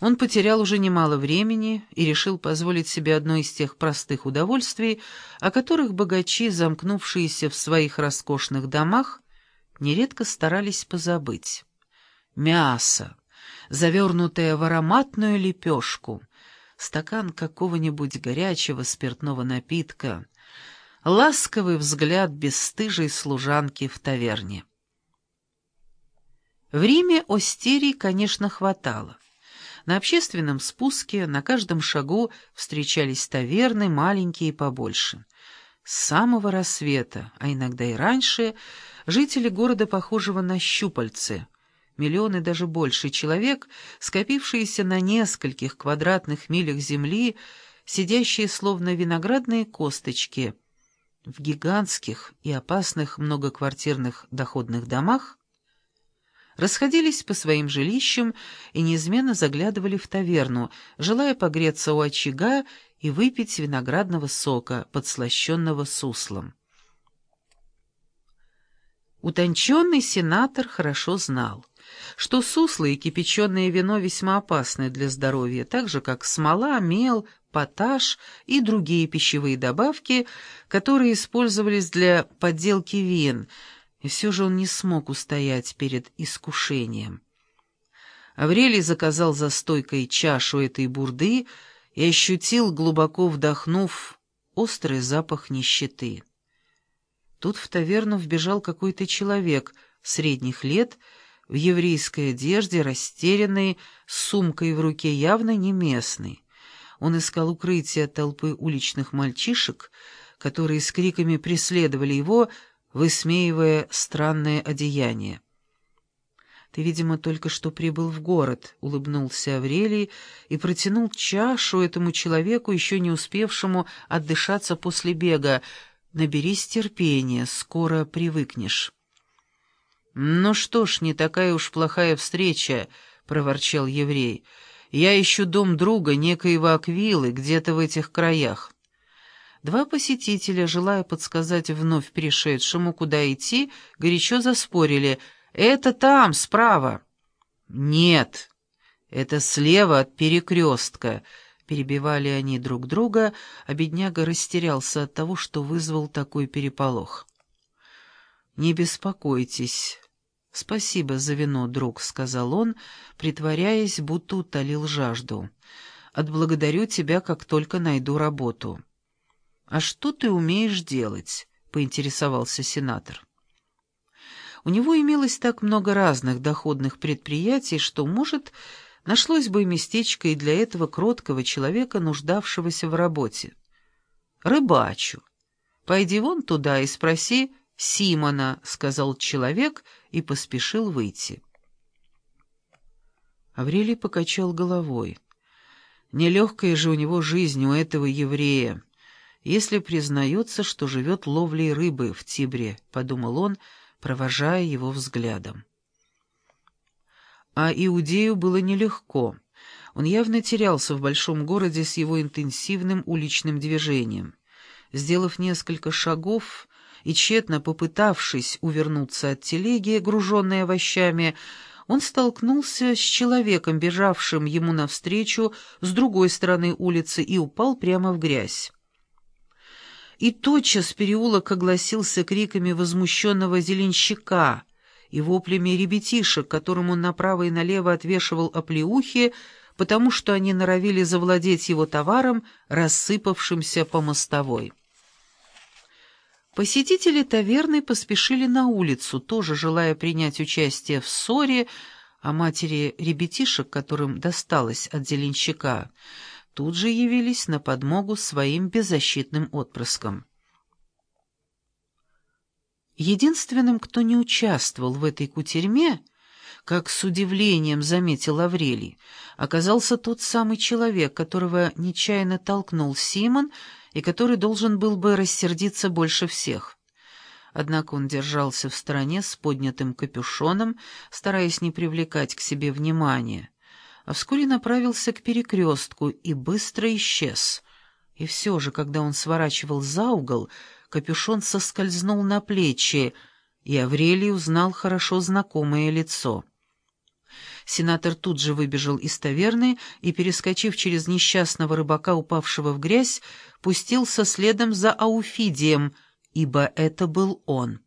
Он потерял уже немало времени и решил позволить себе одно из тех простых удовольствий, о которых богачи, замкнувшиеся в своих роскошных домах, нередко старались позабыть. Мясо, завернутое в ароматную лепешку, стакан какого-нибудь горячего спиртного напитка, ласковый взгляд бесстыжей служанки в таверне. В Риме остерий, конечно, хватало. На общественном спуске на каждом шагу встречались таверны, маленькие и побольше. С самого рассвета, а иногда и раньше, жители города, похожего на щупальцы, миллионы даже больше человек, скопившиеся на нескольких квадратных милях земли, сидящие словно виноградные косточки, в гигантских и опасных многоквартирных доходных домах, расходились по своим жилищам и неизменно заглядывали в таверну, желая погреться у очага и выпить виноградного сока, подслащенного суслом. Утонченный сенатор хорошо знал, что сусло и кипяченое вино весьма опасны для здоровья, так же, как смола, мел, поташ и другие пищевые добавки, которые использовались для подделки вин – и все же он не смог устоять перед искушением. Аврелий заказал за стойкой чашу этой бурды и ощутил, глубоко вдохнув, острый запах нищеты. Тут в таверну вбежал какой-то человек средних лет, в еврейской одежде, растерянный, с сумкой в руке, явно не местный. Он искал укрытие толпы уличных мальчишек, которые с криками преследовали его, высмеивая странное одеяние. «Ты, видимо, только что прибыл в город», — улыбнулся Аврелий и протянул чашу этому человеку, еще не успевшему отдышаться после бега. «Наберись терпения, скоро привыкнешь». «Ну что ж, не такая уж плохая встреча», — проворчал еврей. «Я ищу дом друга, некоего Аквилы, где-то в этих краях». Два посетителя, желая подсказать вновь пришедшему, куда идти, горячо заспорили. «Это там, справа!» «Нет, это слева от перекрестка», — перебивали они друг друга, а бедняга растерялся от того, что вызвал такой переполох. «Не беспокойтесь. Спасибо за вино, друг», — сказал он, притворяясь, будто утолил жажду. «Отблагодарю тебя, как только найду работу». «А что ты умеешь делать?» — поинтересовался сенатор. У него имелось так много разных доходных предприятий, что, может, нашлось бы местечко и для этого кроткого человека, нуждавшегося в работе. «Рыбачу. Пойди вон туда и спроси Симона», — сказал человек и поспешил выйти. Аврелий покачал головой. Нелегкая же у него жизнь у этого еврея если признается, что живет ловлей рыбы в Тибре», — подумал он, провожая его взглядом. А Иудею было нелегко. Он явно терялся в большом городе с его интенсивным уличным движением. Сделав несколько шагов и тщетно попытавшись увернуться от телеги, груженной овощами, он столкнулся с человеком, бежавшим ему навстречу с другой стороны улицы, и упал прямо в грязь. И тотчас переулок огласился криками возмущенного зеленщика и воплями ребятишек, которым он направо и налево отвешивал оплеухи, потому что они норовили завладеть его товаром, рассыпавшимся по мостовой. Посетители таверны поспешили на улицу, тоже желая принять участие в ссоре, а матери ребятишек, которым досталось от зеленщика — тут же явились на подмогу своим беззащитным отпрыскам. Единственным, кто не участвовал в этой кутерьме, как с удивлением заметил Аврелий, оказался тот самый человек, которого нечаянно толкнул Симон и который должен был бы рассердиться больше всех. Однако он держался в стороне с поднятым капюшоном, стараясь не привлекать к себе внимания а вскоре направился к перекрестку и быстро исчез. И все же, когда он сворачивал за угол, капюшон соскользнул на плечи, и Аврелий узнал хорошо знакомое лицо. Сенатор тут же выбежал из таверны и, перескочив через несчастного рыбака, упавшего в грязь, пустился следом за Ауфидием, ибо это был он.